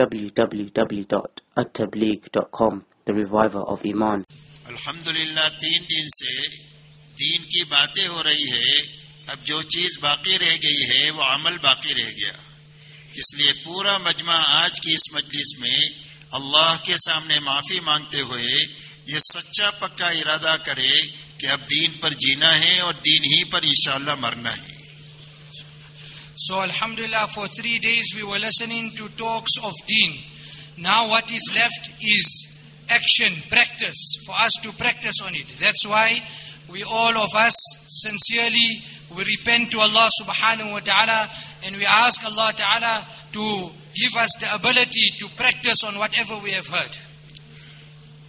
www.attableek.com The Reviver of Iman. الحمدللہ تین دن سے دین کی باتیں ہو رہی ہے۔ اب جو چیز باقی رہ گئی ہے، وہ عمل باقی رہ گیا۔ اس لیے پورا مجمع آج کی اس مجلس میں اللہ کے سامنے معافی مانگتے ہوئے یہ سچا پکا ارادہ کرے کہ اب دین پر جینا ہے اور دین ہی پر انشاءاللہ مرنا ہے۔ So Alhamdulillah, for three days we were listening to talks of deen. Now what is left is action, practice, for us to practice on it. That's why we all of us sincerely we repent to Allah subhanahu wa ta'ala and we ask Allah ta'ala to give us the ability to practice on whatever we have heard.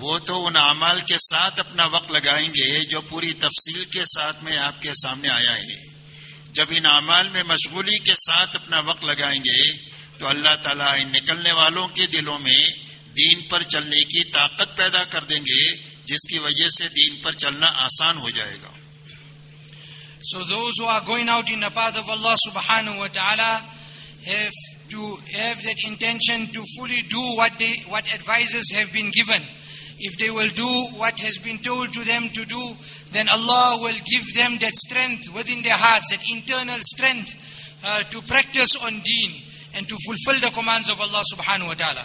وہ تو ان اعمال کے ساتھ اپنا وقت لگائیں گے جو پوری تفصیل کے ساتھ میں آپ کے سامنے آیا ہے جب ان اعمال میں مشغولی کے ساتھ اپنا وقت لگائیں گے، تو اللہ تعالیٰ ان نکلنے والوں کے دلوں میں دین پر چلنے کی طاقت پیدا کر دیں گے، جس کی وجہ سے دین پر چلنا آسان ہو جائے گا So those who are going out in the path of Allah subhanahu wa ta'ala have to have that intention to fully do what they what advices have been given. If they will do what has been told to them to do, then Allah will give them that strength within their hearts, that internal strength uh, to practice on deen and to fulfill the commands of Allah subhanahu wa ta'ala.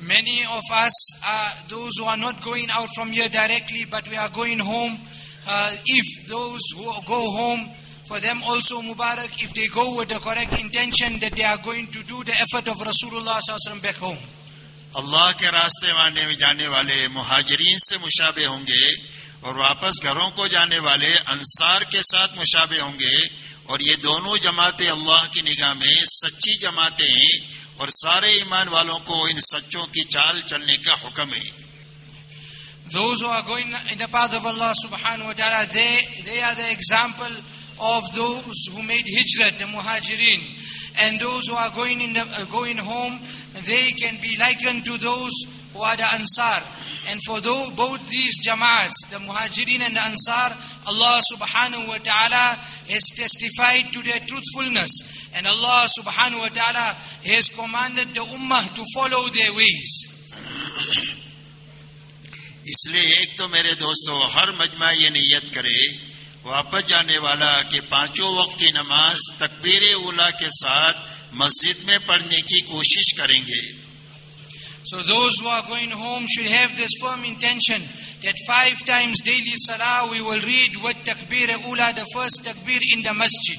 Many of us are those who are not going out from here directly, but we are going home. Uh, if those who go home, for them also Mubarak, if they go with the correct intention that they are going to do the effort of Rasulullah sallallahu back home. اللہ کے راستے آنے میں جانے والے مہاجرین سے مشابہ ہوں گے اور واپس گھروں کو جانے والے انصار کے ساتھ مشابہ ہوں گے اور یہ دونوں جماعتیں اللہ کی نگاہ میں سچی جماعتیں ہیں اور سارے ایمان والوں کو ان سچوں کی چال چلنے کا حکم ہے Those who are going in the path of Allah subhanahu wa ta'ala, they, they are the example of those who made hijrat, the muhajirin. And those who are going, in the, uh, going home, they can be likened to those who are the ansar. And for those, both these jamaats, the muhajirin and the ansar, Allah subhanahu wa ta'ala has testified to their truthfulness. And Allah subhanahu wa ta'ala has commanded the ummah to follow their ways. اس لیے ایک تو میرے دوستو ہر مجمع یہ نیت کرے واپس جانے والا کہ پانچوں وقت کی نماز تکبیر اولا کے ساتھ مسجد میں پڑھنے کی کوشش کریں گے So those who are going home should have this firm intention that five times daily salah we will read what takbir ula, the first takbir in the masjid.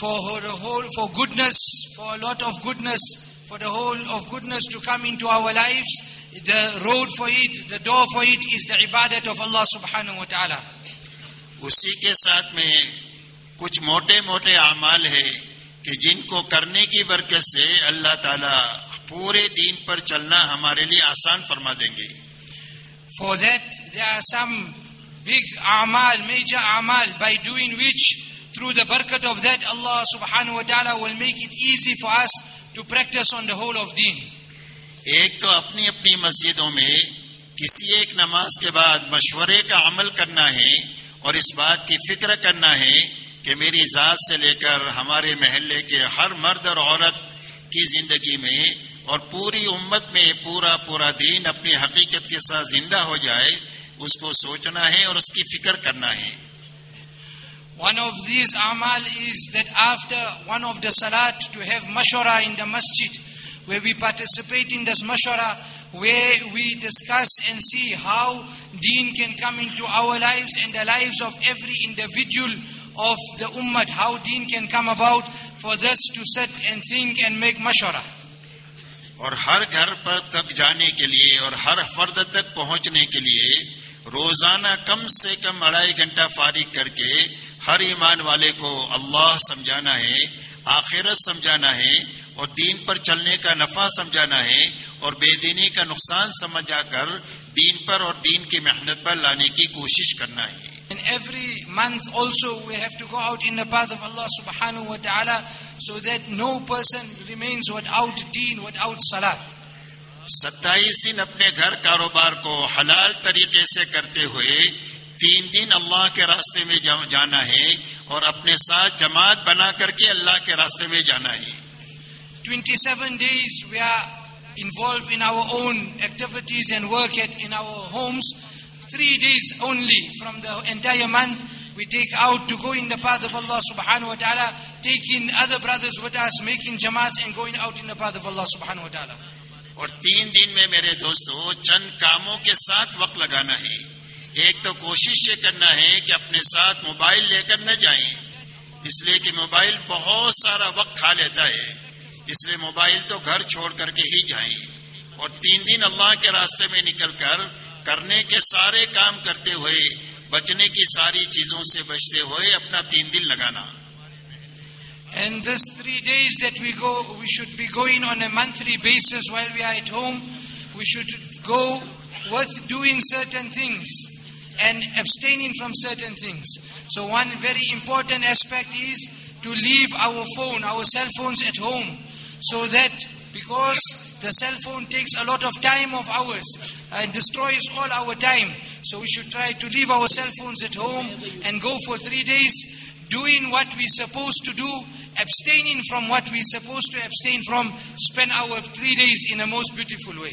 for the whole for goodness for a lot of goodness for the whole of goodness to come into our lives the road for it, the door for it is the ibadat of Allah subhanahu wa ta'ala. اسی کے ساتھ میں کچھ موٹے موٹے اعمال ہے کہ جن کو کرنے کی برکت سے اللہ تعالی پورے دین پر چلنا ہمارے لیے آسان فرما دیں گے For that, there are some big amal, major amal, by doing which, through the barakat of that, Allah subhanahu wa ta'ala will make it easy for us to practice on the whole of deen. ایک تو اپنی اپنی مسجدوں میں کسی ایک نماز کے بعد مشورے کا عمل کرنا ہے اور اس بات کی فکر کرنا ہے کہ میری ذات سے لے کر ہمارے محلے کے ہر مرد اور عورت کی زندگی میں اور پوری امت میں پورا پورا دین اپنی حقیقت کے ساتھ زندہ ہو جائے اس کو سوچنا ہے اور اس کی فکر کرنا ہے۔ One of these amal is that after one of the salat to have mashwara in the masjid, where we participate in this mashwara, where we discuss and see how deen can come into our lives and the lives of every individual of the ummah, how deen can come about for this to sit and think and make mashwara. اور ہر گھر پر تک جانے کے لیے اور ہر فرد تک پہنچنے کے لیے روزانہ کم سے کم اڑائی گھنٹہ فارغ کر کے ہر ایمان والے کو اللہ سمجھانا ہے آخرت سمجھانا ہے اور دین پر چلنے کا نفع سمجھانا ہے اور بے دینی کا نقصان سمجھا کر دین پر اور دین کی محنت پر لانے کی کوشش کرنا ہے And every month also we have to go out in the path of Allah subhanahu wa ta'ala so that no person remains without deen, without salat. ستائیس دن اپنے گھر کاروبار کو حلال طریقے سے کرتے ہوئے تین دن اللہ کے راستے میں جانا ہے اور اپنے ساتھ جماعت بنا کر کے اللہ کے راستے میں جانا ہے 27 days we are involved in our own activities and work at, in our homes. Three days only from the entire month we take out to go in the path of Allah subhanahu wa ta'ala, taking other brothers with us, making jamaats and going out in the path of Allah subhanahu wa ta'ala. اور تین دن میں میرے دوستو چند کاموں کے ساتھ وقت لگانا ہے ایک تو کوشش یہ کرنا ہے کہ اپنے ساتھ موبائل لے کر نہ جائیں اس لیے کہ موبائل بہت سارا وقت کھا لیتا ہے اس لیے موبائل تو گھر چھوڑ کر کے ہی جائیں اور تین دن اللہ کے راستے میں نکل کر کرنے کے سارے کام کرتے ہوئے بچنے کی ساری چیزوں سے بچتے ہوئے اپنا تین دن لگانا And these three days that we go, we should be going on a monthly basis while we are at home. We should go with doing certain things and abstaining from certain things. So one very important aspect is to leave our phone, our cell phones at home, so that because the cell phone takes a lot of time of ours and destroys all our time. So we should try to leave our cell phones at home and go for three days doing what we're supposed to do, abstaining from what we're supposed to abstain from, spend our three days in a most beautiful way.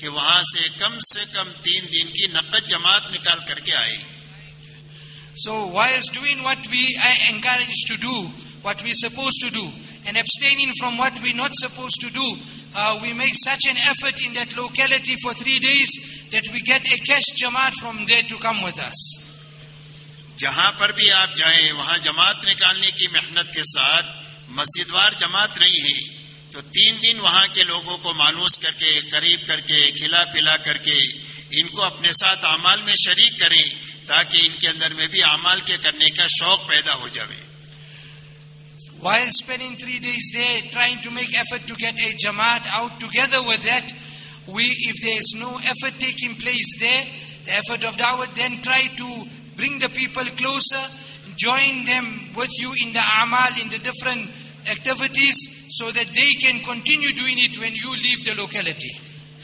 کہ وہاں سے کم سے کم تین دن کی نقد جماعت نکال کر کے آئے whilst doing what we are encouraged to do, what we're supposed to do, and abstaining from what we're not supposed to do, uh, we make such an effort in that locality for three days that we get a cash jamaat from there to come with us. جہاں پر بھی آپ جائیں وہاں جماعت نکالنے کی محنت کے ساتھ مسجد وار جماعت نہیں ہے تو تین دن وہاں کے لوگوں کو مانوس کر کے، قریب کر کے، کھلا پلا کر کے ان کو اپنے ساتھ اعمال میں شریک کریں تاکہ ان کے اندر میں بھی اعمال کے کرنے کا شوق پیدا ہو جائے while spending three days they trying to make effort to get a jamaat out together that we of there is no effort taking place the effort of dawah then try to bring the people close join with you in the amal in the different activities so that they can continue doing it when you leave the locality.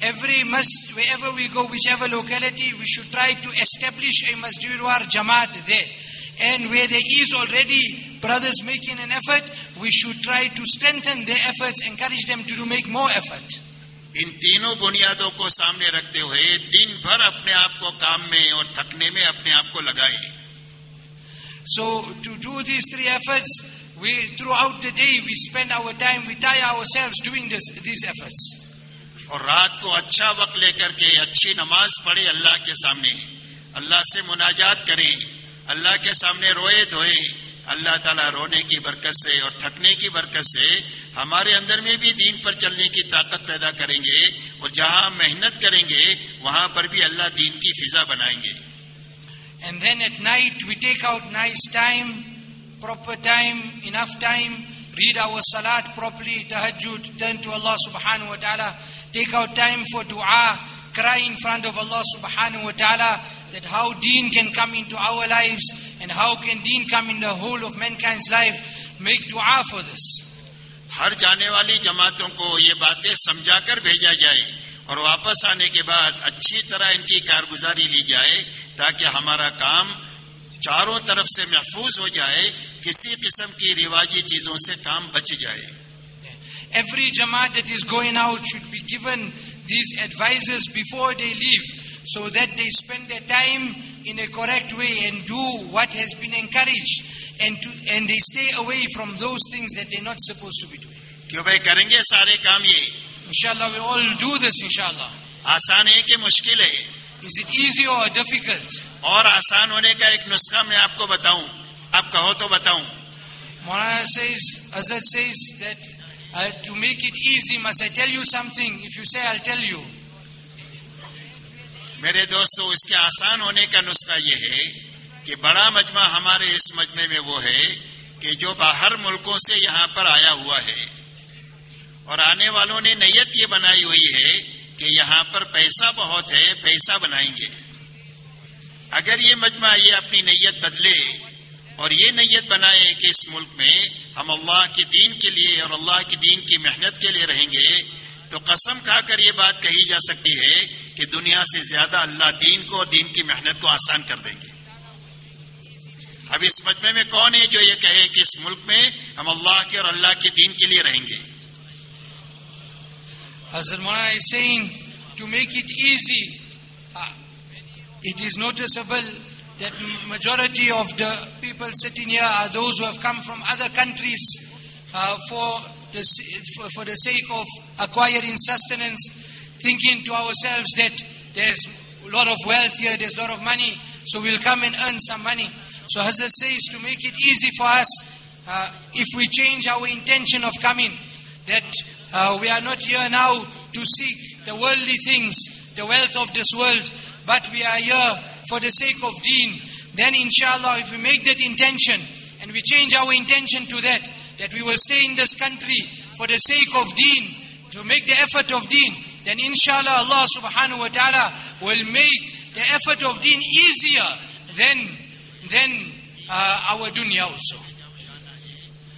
Every masjid, wherever we go, whichever locality, we should try to establish a masjidwar jamaat there. And where there is already brothers making an effort, we should try to strengthen their efforts, encourage them to make more effort. ان تینوں بنیادوں کو سامنے رکھتے ہوئے دن بھر اپنے آپ کو کام میں اور تھکنے میں اپنے آپ کو لگائے۔ So to do these three efforts, we throughout the day we spend our time, we tire ourselves doing this, these efforts. اور رات کو اچھا وقت لے کر کے اچھی نماز پڑھے اللہ کے سامنے۔ اللہ سے مناجات کریں۔ اللہ کے سامنے روئے دھوئے۔ اللہ تعالیٰ رونے کی برکت سے اور تھکنے کی برکت سے ہمارے اندر میں بھی دین پر چلنے کی طاقت پیدا کریں گے اور جہاں محنت کریں گے وہاں پر بھی اللہ دین کی فضا بنائیں گے And then at night we take out nice time, proper time, enough time, read our salat properly, tahajjud, turn to Allah subhanahu wa ta'ala, take out time for dua, cry in front of Allah subhanahu wa ta'ala that how deen can come into our lives and how can deen come in the whole of mankind's life. Make dua for this. ہر جانے والی جماعتوں کو یہ باتیں سمجھا کر بھیجا جائے اور واپس آنے کے بعد اچھی طرح ان کی کارگزاری لی جائے تاکہ ہمارا کام چاروں طرف سے محفوظ ہو جائے، کسی قسم کی رواجی چیزوں سے کام بچ جائے۔ Every jamaat that is going out should be given these advise before the leave so that they spend a correct way and do what has been encourage and they stay away from those things that do not suppose to be do کیوں بھائی کریں گے سارے کام یہ Inshallah, we all do this, inshallah. آسان ہے کہ مشکل ہے Is it easy or difficult? اور آسان ہونے کا ایک نسخہ میں آپ کو بتاؤں آپ کہو تو بتاؤں Maulana says, Azad says that uh, to make it easy, must I tell you something? If you say, I'll tell you. میرے دوستو اس کے آسان ہونے کا نسخہ یہ ہے کہ بڑا مجمع ہمارے اس مجمع میں وہ ہے کہ جو باہر ملکوں سے یہاں پر آیا ہوا ہے اور آنے والوں نے نیت یہ بنائی ہوئی ہے کہ یہاں پر پیسہ بہت ہے، پیسہ بنائیں گے۔ اگر یہ مجمع یہ اپنی نیت بدلے اور یہ نیت بنائے کہ اس ملک میں ہم اللہ کے دین کے لیے اور اللہ کے دین کی محنت کے لیے رہیں گے، تو قسم کھا کر یہ بات کہی جا سکتی ہے کہ دنیا سے زیادہ اللہ دین کو اور دین کی محنت کو آسان کر دیں گے۔ اب اس مجمع میں کون ہے جو یہ کہے کہ اس ملک میں ہم اللہ کے اور اللہ کے دین کے لیے رہیں گے؟ Hazrat Maulana is saying, to make it easy, uh, it is noticeable that majority of the people sitting here are those who have come from other countries uh, for, the, for, for the sake of acquiring sustenance, thinking to ourselves that there's a lot of wealth here, there's a lot of money, so we'll come and earn some money. So Hazrat says to make it easy for us, uh, if we change our intention of coming, that uh, we are not here now to seek the worldly things, the wealth of this world, but we are here for the sake of deen. Then inshallah, if we make that intention and we change our intention to that, that we will stay in this country for the sake of deen, to make the effort of deen, then inshallah Allah subhanahu wa ta'ala will make the effort of deen easier than, than uh, our dunya also.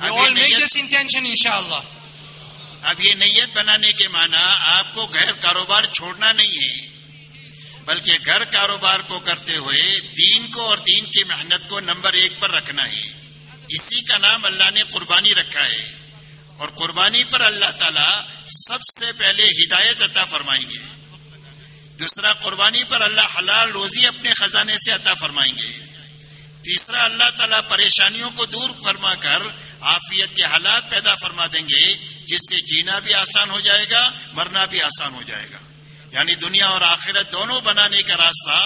We اب all یہ make نیت this intention inshallah. اب یہ نیت بنانے کے معنی آپ کو گھر کاروبار چھوڑنا نہیں ہے بلکہ گھر کاروبار کو کرتے ہوئے دین کو اور دین کی محنت کو نمبر ایک پر رکھنا ہے۔ اسی کا نام اللہ نے قربانی رکھا ہے۔ اور قربانی پر اللہ تعالی سب سے پہلے ہدایت عطا فرمائیں گے۔ دوسرا قربانی پر اللہ حلال روزی اپنے خزانے سے عطا فرمائیں گے۔ تیسرا اللہ تعالیٰ پریشانیوں کو دور فرما کر عافیت کے حالات پیدا فرما دیں گے جس سے جینا بھی آسان ہو جائے گا مرنا بھی آسان ہو جائے گا یعنی دنیا اور آخرت دونوں بنانے کا راستہ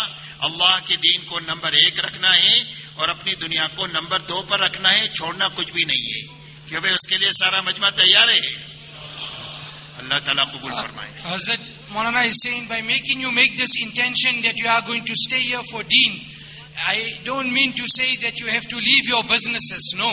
اللہ کے دین کو نمبر ایک رکھنا ہے اور اپنی دنیا کو نمبر دو پر رکھنا ہے چھوڑنا کچھ بھی نہیں ہے کیونکہ اس کے لیے سارا مجمع تیار ہے اللہ تعالیٰ قبول فرمائے uh, Hazrat Maulana is saying, by making you make this intention that you are going to stay here for deen, I don't mean to say that you have to leave your businesses. No.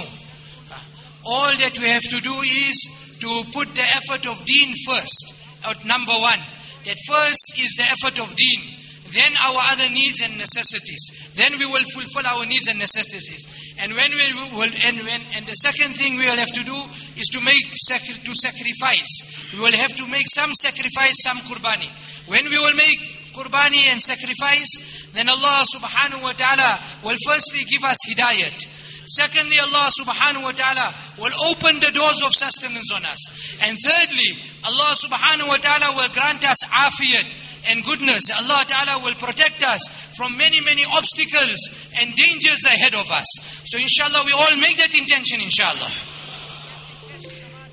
All that we have to do is to put the effort of deen first, at number one. That first is the effort of deen. Then our other needs and necessities. Then we will fulfill our needs and necessities. And when we will, and when, and the second thing we will have to do is to make to sacrifice. We will have to make some sacrifice, some qurbani. When we will make qurbani and sacrifice, then Allah subhanahu wa ta'ala will firstly give us hidayat. Secondly, Allah subhanahu wa ta'ala will open the doors of sustenance on us. And thirdly, Allah subhanahu wa ta'ala will grant us afiyat and goodness. Allah ta'ala will protect us from many, many obstacles and dangers ahead of us. So inshallah, we all make that intention inshallah.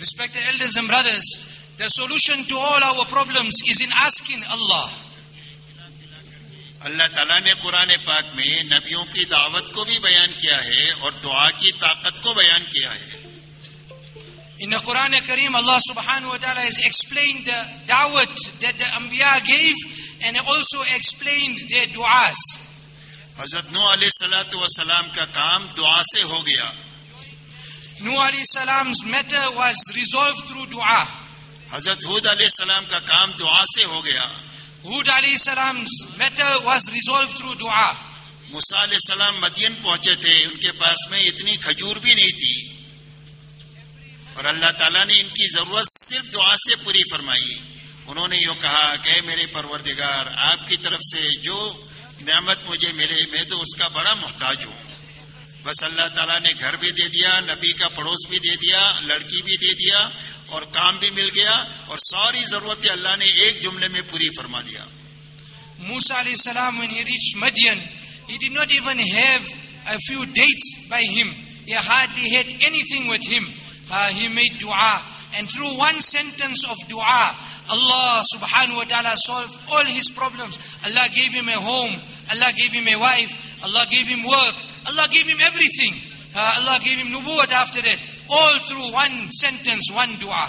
Respected elders and brothers, the solution to all our problems is in asking Allah. اللہ تعالیٰ نے قرآن پاک میں نبیوں کی دعوت کو بھی بیان کیا ہے اور دعا کی طاقت کو بیان کیا ہے In the Quran Kareem, Allah subhanahu wa ta'ala has explained the da'wat that the Anbiya gave and also explained their du'as. حضرت نو علیہ السلاۃ وسلام کا کام دعا سے ہو گیا Nuh alayhi salam's matter was resolved through dua. حضرت حود علیہ السلام کا کام دعا سے ہو گیا۔ Hud alayhi salam's matter was resolved through dua. موسیٰ علیہ السلام مدین پہنچے تھے ان کے پاس میں اتنی کھجور بھی نہیں تھی۔ اور اللہ تعالیٰ نے ان کی ضرورت صرف دعا سے پوری فرمائی۔ انہوں نے یوں کہا کہ میرے پروردگار آپ کی طرف سے جو نعمت مجھے ملے میں تو اس کا بڑا محتاج ہوں۔ بس اللہ تعالیٰ نے گھر بھی دے دیا نبی کا پڑوس بھی دے دیا لڑکی بھی دے دیا۔ اور کام بھی مل گیا اور ساری ضرورتیں اللہ نے ایک جملے میں پوری فرما دیا Musa alayhi salam, when he reached Madian, he did not even have a few dates by him. He hardly had anything with him. Uh, he made dua. And through one sentence of dua, Allah subhanahu wa ta'ala solved all his problems. Allah gave him a home. Allah gave him a wife. Allah gave him work. Allah gave him everything. Uh, Allah gave him nubuwat after that. all through one sentence, one dua.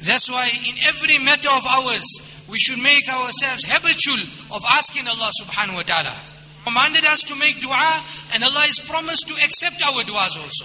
That's why in every matter of ours, we should make ourselves habitual of asking Allah subhanahu wa ta'ala. Commanded us to make dua and Allah has promised to accept our duas also.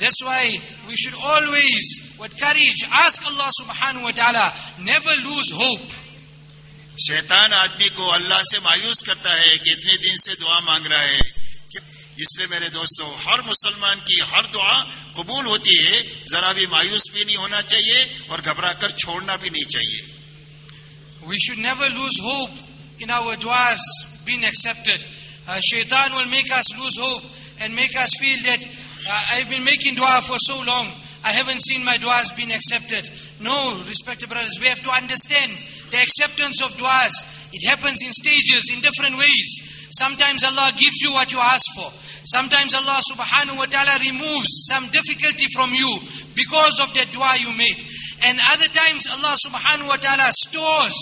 That's why we should always, with courage, ask Allah subhanahu wa ta'ala, never lose hope. شیطان آدمی کو اللہ سے مایوس کرتا ہے کہ اتنے دن سے دعا مانگ رہا ہے اس لیے میرے دوستو ہر مسلمان کی ہر دعا قبول ہوتی ہے ذرا بھی مایوس بھی نہیں ہونا چاہیے اور گھبرا کر چھوڑنا بھی نہیں چاہیے We should never lose hope in our du'as being accepted. Uh, shaitan will make us lose hope and make us feel that uh, I've been making dua for so long, I haven't seen my du'as being accepted. No, respected brothers, we have to understand the acceptance of du'as. It happens in stages, in different ways. Sometimes Allah gives you what you ask for. Sometimes Allah subhanahu wa ta'ala removes some difficulty from you because of that dua you made. And other times Allah subhanahu wa ta'ala stores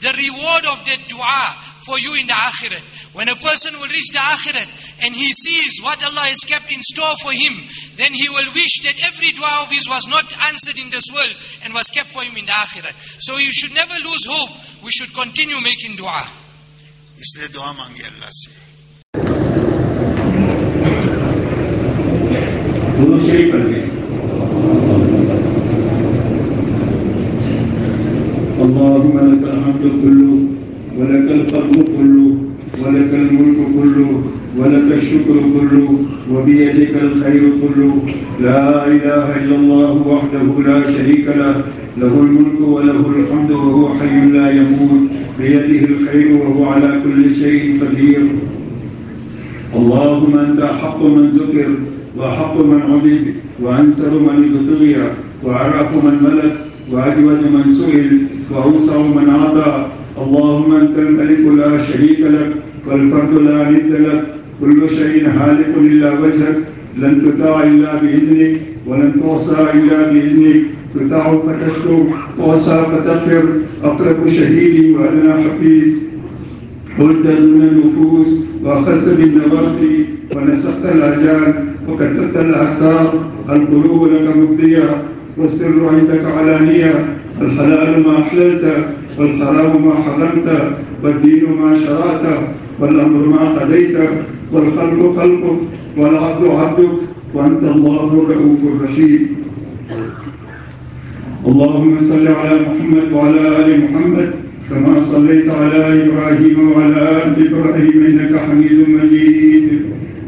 the reward of that dua for you in the akhirat. When a person will reach the akhirat and he sees what Allah has kept in store for him, then he will wish that every dua of his was not answered in this world and was kept for him in the akhirat. So you should never lose hope. We should continue making dua. اس لیے دعا مانگے اللہ سے دونوں شریف پڑھتے ہیں اللهم لك الحمد كله ولك الفضل كله ولك الملك كله ولك الشكر كله وبيدك الخير كله. لا إله إلا الله وحده لا شريك له له الملك وله الحمد وهو حي لا يموت. بيده الخير وهو على كل شيء قدير. اللهم أنت حق من ذكر وحق من عبد وأنسر من ابتغي وأعرف من ملك وأجود من سئل وأوسع من أعطى اللهم أنت الملك لا شريك لك والفرد لا ند لك. كل شيء هالك إلا وجهك لن تطاع إلا بإذنك ولن تعصى إلا بإذنك. تطاع فتشكر تعصى فتغفر. أقرب شهيد وأدنى حفيظ. قلت دون النفوس وأخذت بالنواصي ونسقت الأرجال وكتبت الأعصاب القلوب لك مبدية والسر عندك علانية. الحلال ما أحللت. والحرام ما حرمت والدين ما شرعت والأمر ما قضيت والخلق خلقك والعبد عبدك وأنت الله الرؤوف الرحيم. اللهم صل على محمد وعلى آل محمد كما صليت على إبراهيم وعلى آل إبراهيم إنك حميد مجيد.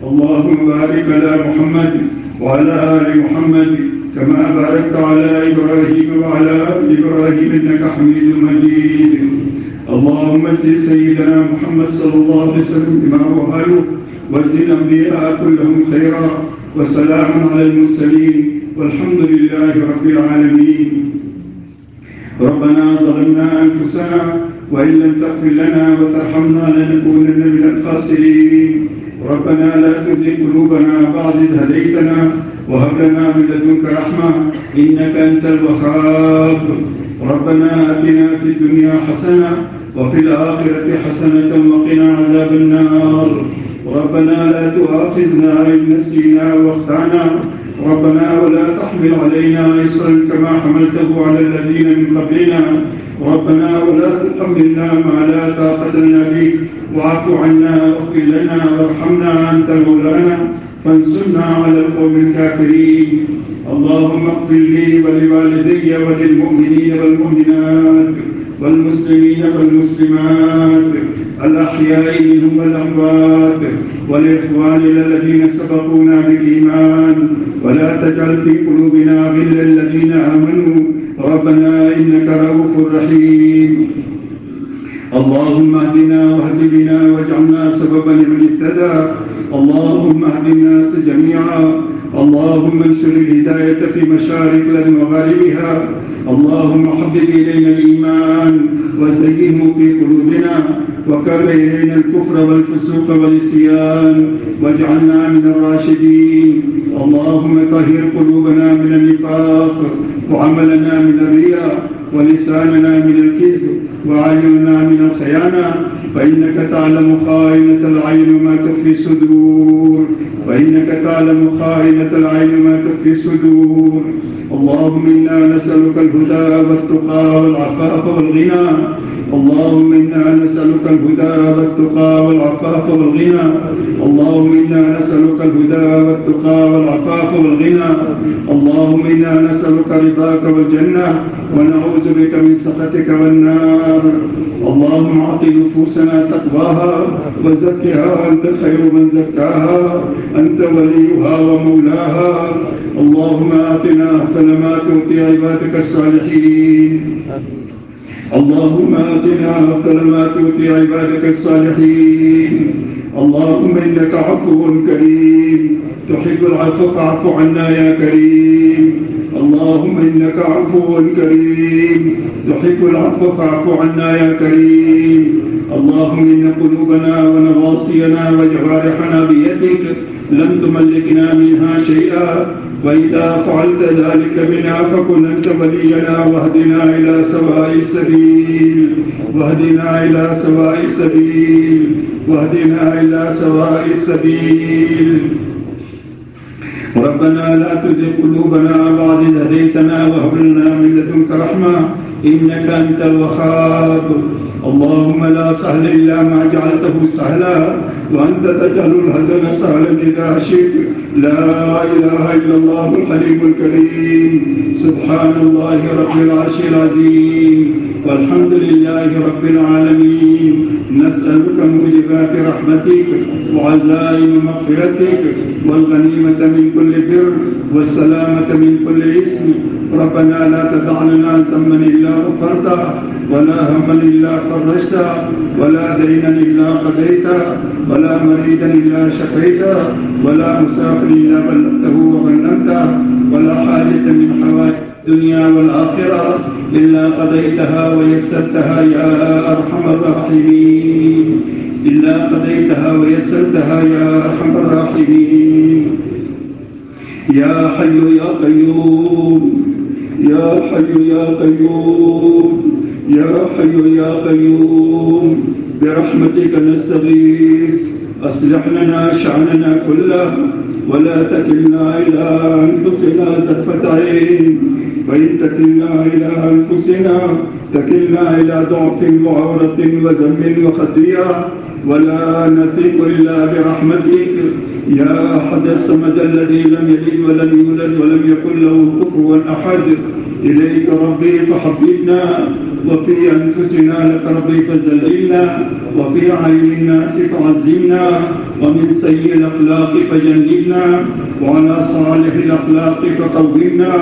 اللهم بارك على محمد وعلى آل محمد كما باركت على إبراهيم وعلى آل إبراهيم إنك حميد مجيد. اللهم اجزي سيدنا محمد صلى الله عليه وسلم بما هو أهله واجزي الأنبياء كلهم خيرا وسلام على المرسلين والحمد لله رب العالمين. ربنا ظلمنا أنفسنا وإن لم تغفر لنا وترحمنا لنكونن من الخاسرين. ربنا لا تزغ قلوبنا بعد إذ هديتنا وهب لنا من لدنك رحمة إنك أنت الوهاب. ربنا آتنا في الدنيا حسنة وفي الآخرة حسنة وقنا عذاب النار. ربنا لا تؤاخذنا إن نسينا واخطأنا. ربنا ولا تحمل علينا إصرا كما حملته على الذين من قبلنا. ربنا ولا تحملنا ما لا طاقة لنا به. واعف عنا واغفر لنا وارحمنا أنت مولانا. فانصرنا على القوم الكافرين. اللهم اغفر لي ولوالدي وللمؤمنين والمؤمنات والمسلمين والمسلمات الأحياء منهم والأموات والإخوان الذين سبقونا بالإيمان. ولا تجعل في قلوبنا غلا الذين آمنوا. ربنا إنك رؤوف رحيم. اللهم اهدنا واهد بنا واجعلنا سببا لمن اهتدى. اللهم اهد الناس جميعا. اللهم انشر الهداية في مشارق الأرض ومغاربها. اللهم حبب إلينا الإيمان وزينه في قلوبنا وكر إلينا الكفر والفسوق والعصيان واجعلنا من الراشدين. اللهم طهر قلوبنا من النفاق وعملنا من الرياء. ولساننا من الكذب وعيننا من الخيانة فإنك تعلم خائنة العين ما تخفي الصدور. فإنك تعلم خائنة العين ما تخفي الصدور. اللهم إنا نسألك الهدى والتقى والعفاف والغنى اللهم إنا نسألك الهدى والتقى والعفاف والغنى. اللهم إنا نسألك الهدى والتقى والعفاف والغنى. اللهم إنا نسألك رضاك والجنة. ونعوذ بك من سخطك والنار. اللهم أعط نفوسنا تقواها وزكها. أنت خير من زكاها. أنت وليها ومولاها. اللهم آتنا أحسن ما تؤتي عبادك الصالحين. اللهم آتنا أفضل ما تؤتي عبادك الصالحين. اللهم إنك عفو كريم. تحب العفو فاعف عنا يا كريم. اللهم إنك عفو كريم. تحب العفو فاعف عنا يا كريم. اللهم إن قلوبنا ونواصينا وجوارحنا بيدك لم تملكنا منها شيئا. وإذا فعلت ذلك بنا فكن أنت ولينا واهدنا إلى سواء السبيل. واهدنا إلى سواء السبيل. واهدنا إلى سواء السبيل. ربنا لا تزغ قلوبنا بعد إذ هديتنا وهب لنا من لدنك رحمة إنك أنت الوهاب. اللهم لا سهل إلا ما جعلته سهلا وأنت تجعل الحزن سهلا إذا شئت. لا إله إلا الله الحليم الكريم. سبحان الله رب العرش العظيم. والحمد لله رب العالمين. نسألك موجبات رحمتك وعزائم مغفرتك والغنيمة من كل بر والسلامة من كل اسم. ربنا لا تدع لنا ذنبا إلا غفرته ولا هما إلا فرجته ولا دينا إلا قضيته ولا مريدا إلا شفيته ولا مسافر إلا بلغته وغنمته ولا حاجة من حوائج الدنيا والآخرة إلا قضيتها ويسرتها يا أرحم الراحمين. إلا قضيتها ويسرتها يا أرحم الراحمين. يا حي يا قيوم. يا حي يا قيوم يا حي يا قيوم برحمتك نستغيث أصلح لنا شأننا كله ولا تكلنا إلى أنفسنا طرفة عين. فإن تكلنا إلى أنفسنا تكلنا إلى ضعف وعورة وذنب وخطيئة. ولا نثق إلا برحمتك. يا أحد الصمد الذي لم يلد ولم يولد ولم يكن له كفوا أحد. إليك ربي فحببنا وفي أنفسنا لك ربي فزللنا وفي عين الناس فعزمنا ومن سيء الأخلاق فجنبنا وعلى صالح الأخلاق فقومنا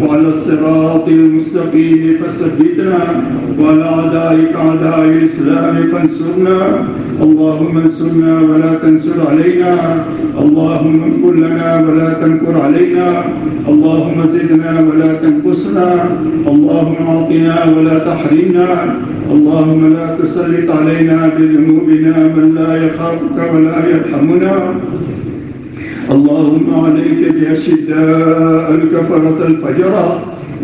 وعلى الصراط المستقيم فثبتنا وعلى أعدائك أعداء الإسلام فانصرنا اللهم انصرنا ولا تنصر علينا. اللهم انكر لنا ولا تنكر علينا. اللهم زدنا ولا تنقصنا. اللهم اعطنا ولا تحرمنا. اللهم لا تسلط علينا بذنوبنا من لا يخافك ولا يرحمنا. اللهم عليك بأشداء الكفرة الفجرة.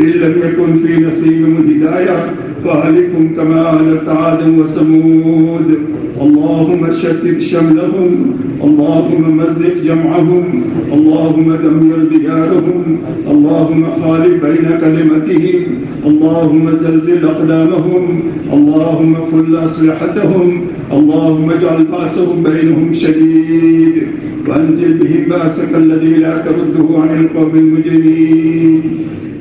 إن لم يكن في نصيبهم الهداية فأهلكم كما أهلت عاد وثمود. اللهم شتت شملهم اللهم مزق جمعهم اللهم دمر ديارهم اللهم خالف بين كلمتهم اللهم زلزل أقدامهم اللهم فل أسلحتهم اللهم اجعل بأسهم بينهم شديد. وأنزل بهم بأسك الذي لا ترده عن القوم المجرمين.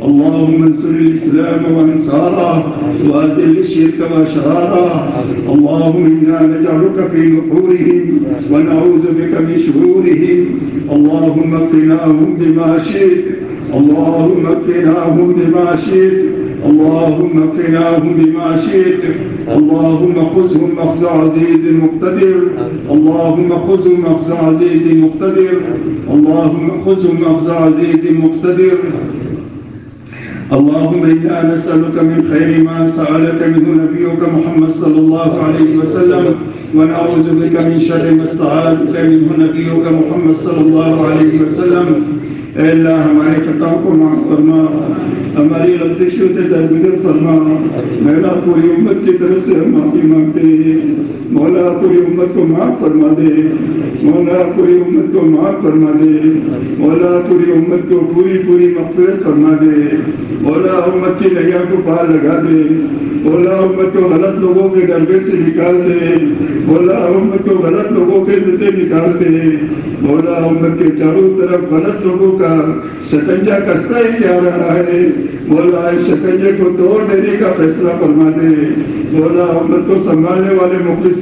اللهم انصر الإسلام وأنصاره وأذل الشرك وأشراره. اللهم إنا نجعلك في نحورهم ونعوذ بك من شرورهم. اللهم اكفناهم بما شئت. اللهم اكفناهم بما شئت. اللهم اكفناهم بما شئت. اللهم خذهم أخذ عزيز مقتدر. اللهم خذهم أخذ عزيز مقتدر. اللهم خذهم أخذ عزيز مقتدر. اللهم إنا نسألك من خير ما سألك منه نبيك محمد صلى الله عليه وسلم ونعوذ بك من شر ما استعاذك منه نبيك محمد صلى الله عليه وسلم. اے اللہ ہمارے خطاؤں کو معاف فرما ہماری لفظشوں سے درگزر فرما۔ مولا پوری امت کی طرف سے معافی مانگتے ہیں۔ مولا پوری امت کو معاف فرما دے۔ مولا پوری امت کو معاف فرما دے۔ مولا پوری امت کو پوری پوری مغفرت فرما دے۔ مولا امت کی نیا کو پار لگا دے۔ مولا امت کو غلط لوگوں کے ڈربے سے نکال دے۔ مولا امت کو غلط لوگوں کے سے نکال دے۔ مولا امت کے چاروں طرف غلط لوگوں کا شکنجا کستا ہی جا رہا ہے۔ مولا اس شکنجے کو توڑ دینے کا فیصلہ فرما دے۔ مولا امت کو سنبھالنے والے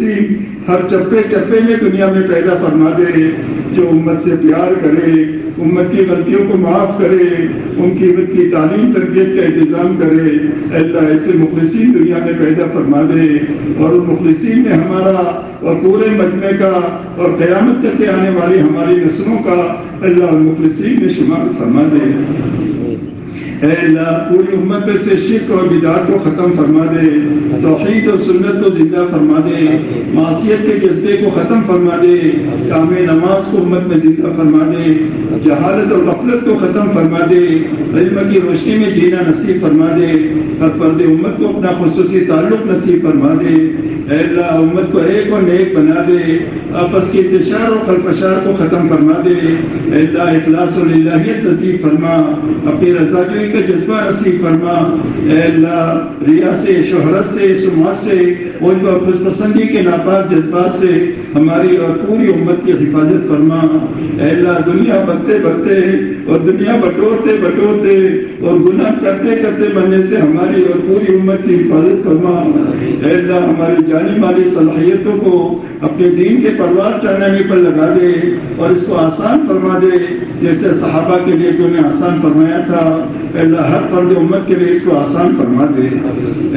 مخلصی ہر چپے چپے میں دنیا میں پیدا فرما دے، جو امت سے پیار کرے، امت کی غلطیوں کو معاف کرے، ان کی امت کی تعلیم، تربیت کا انتظام کرے۔ اللہ، ایسے مخلصین دنیا میں پیدا فرما دے۔ اور ان مخلصین میں ہمارا اور پورے مجمع کا اور قیامت تک کے آنے والی ہماری نسلوں کا اللہ المخلصین میں شمار فرما دے۔ اے اللہ، پوری امت میں سے شرک اور بدار کو ختم فرما دے، توحید اور سنت کو زندہ فرما دے معاشیت کے جذبے کو ختم فرما دے، کام نماز کو امت میں زندہ فرما دے، جہالت اور غفلت کو ختم فرما دے علم کی روشنی میں جینا نصیب فرما دے، ہر فرد امت کو اپنا خصوصی تعلق نصیب فرما دے۔ اے اللہ، امت کو ایک اور نیک بنا دے۔ آپس کی انتشار اور خلفشار کو ختم فرما دے۔ اے اللہ، اخلاص اور الہیت نصیب فرما۔ اپنی رضا جوئی کا جذبہ نصیب فرما۔ اے اللہ، ریا سے، شہرت سے، سماج سے اور خوش پسندی کے ناپاک جذبات سے ہماری اور پوری امت کی حفاظت فرما۔ اے اللہ، دنیا بڑھتے بڑھتے اور دنیا بٹورتے بٹورتے اور گناہ کرتے کرتے بننے سے ہماری اور پوری امت کی حفاظت فرما۔ اے اللہ، ہماری جانی مالی صلاحیتوں کو اپنے دین کے پروار چڑھنے پر لگا دے اور اس کو آسان فرما دے، جیسے صحابہ کے لیے جو نے آسان فرمایا تھا۔ اے اللہ، ہر فرد امت کے لیے اس کو آسان فرما دے۔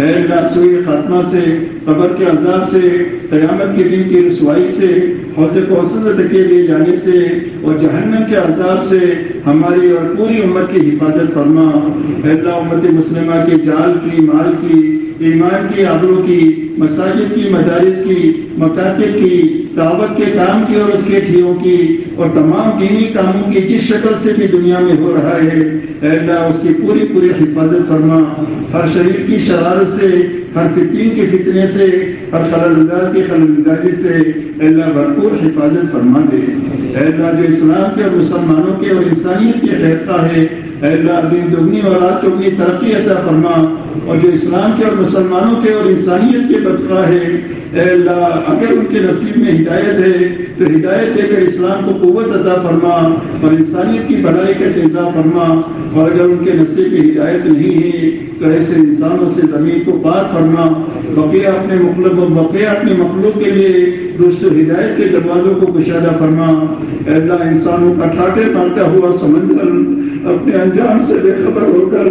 اے اللہ سوئی خاتمہ سے، قبر کے عذاب سے، قیامت کے دن کی رسوائی سے، حوض کو دھکے لیے جانے سے اور جہنم کے عذاب سے ہماری اور پوری امت کی حفاظت فرما۔ اے اللہ، امت مسلمہ کے جال کی، مال کی ایمان کی آبروں کی، مساجد کی، مدارس کی، مکاتب کی، دعوت کے کام کی اور اس کے ٹھیوں کی اور تمام دینی کاموں کی جس شکل سے بھی دنیا میں ہو رہا ہے۔ اے اللہ، اس کی پوری پوری حفاظت فرما۔ ہر شریر کی شرارت سے، ہر فتین کے فتنے سے، ہر خلل انداز کی خلل اندازی سے اے اللہ بھرپور حفاظت فرما دے۔ اے اللہ، جو اسلام کے اور مسلمانوں کے اور انسانیت کے خیرتا ہے، اے اللہ، دین دگنی اور رات دگنی ترقی عطا فرما۔ اور جو اسلام کے اور مسلمانوں کے اور انسانیت کے بدفا ہے، اے اللہ، اگر ان کے نصیب میں ہدایت ہے، تو ہدایت دے کر اسلام کو قوت عطا فرما اور انسانیت کی بڑائی کا تیزا فرما اور اگر ان کے نصیب میں ہدایت نہیں ہے، تو ایسے انسانوں سے زمین کو پار فرما۔ بقیہ اپنے مخلوق بقیہ اپنے مخلوق کے لیے دوست ہدایت کے دروازوں کو کشادہ فرما۔ اے اللہ، انسانوں کا ٹاٹے مارتا ہوا سمندر اپنے انجام سے بے خبر ہو کر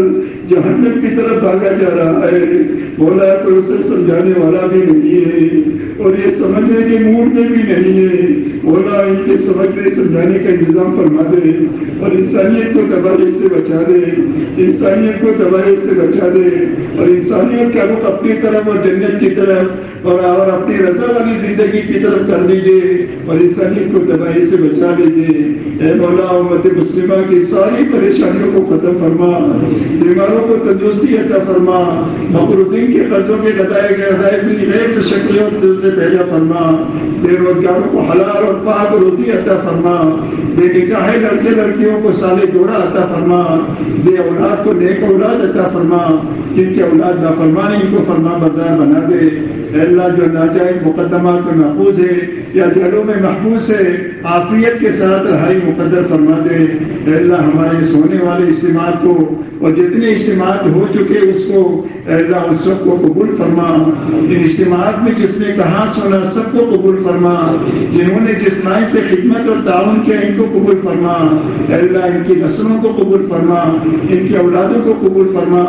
جہنم کی طرف بھاگا جا رہا ہے۔ بولا کوئی اسے سمجھانے والا بھی نہیں ہے اور یہ سمجھنے کے موڈ میں بھی نہیں ہے۔ بولا ان کے سمجھنے سمجھانے کا انتظام فرما دے اور انسانیت کو تباہی سے بچا دے۔ انسانیت کو تباہی سے بچا دے اور انسانیت کا رخ اپنی طرف اور جنت کی طرف اور اور اپنی رضا والی زندگی کی طرف کر دیجیے اور انسانیت کو تباہی سے بچا لیجیے اے مولا، امت مسلمہ کی ساری پریشانیوں کو ختم فرما۔ بیماروں کو تندرستی عطا فرما۔ مقروضین کے قرضوں کے لدائے گئے ادائیگی غیر سے شکلیں اور دل پیدا فرما۔ بے روزگاروں کو حلال اور پاک روزی عطا فرما۔ بے نکاح لڑکے لڑکیوں کو سالے جوڑا عطا فرما۔ بے اولاد کو نیک اولاد عطا فرما۔ جن کے اولاد نہ ان کو فرما بردار بنا دے۔ اللہ جو ناجائز مقدمات میں محفوظ ہے یا جھلوں میں محفوظ ہے عافیت کے ساتھ رہائی مقدر فرما دے۔ اے اللہ، ہمارے سونے والے اجتماع کو اور جتنے اجتماعات ہو چکے اس کو اے اللہ، اس سب کو قبول فرما۔ ان اجتماعات میں جس نے کہاں سنا سب کو قبول فرما۔ جنہوں نے جس نائ سے خدمت اور تعاون کیا، ان کو قبول فرما۔ اے اللہ، ان کی نسلوں کو قبول فرما۔ ان کی اولادوں کو قبول فرما۔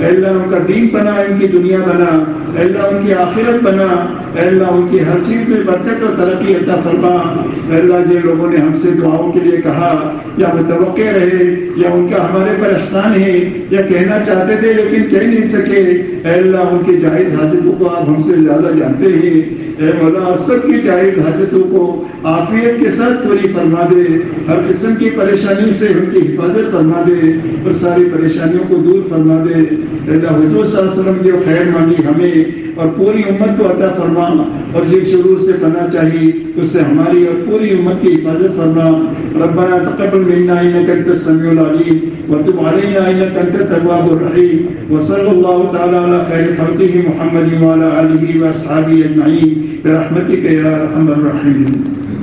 اے اللہ، ان کا دین بنا، ان کی دنیا بنا۔ اے اللہ، ان کی آخرت بنا۔ اللہ ان کی ہر چیز میں برکت اور ترقی عطا فرما۔ اے اللہ جن لوگوں نے ہم سے دعاؤں کے لیے کہا، یا متوقع رہے، یا ان کا ہمارے پر احسان ہے، یا کہنا چاہتے تھے لیکن کہہ نہیں سکے۔ اے اللہ ان کی جائز حاجتوں کو آپ ہم سے زیادہ جانتے ہیں۔ اے مولا، سب کی جائز حاجتوں کو عافیت کے ساتھ پوری فرما دے، ہر قسم کی پریشانی سے ان کی حفاظت فرما دے اور ساری پریشانیوں کو دور فرما دے۔ اللہ، حضور صلی اللہ علیہ وسلم جو خیر مانگی ہمیں اور پوری امت کو عطا فرما اور جن شرور سے بنا چاہیے اس سے ہماری اور پوری امت کی حفاظت فرما۔ ربنا تقبل منا انك انت السميع العليم وتب علينا انك انت التواب الرحيم وصلى الله تعالى على خير خلقه محمد وعلى اله واصحابه اجمعين برحمتك يا ارحم الراحمين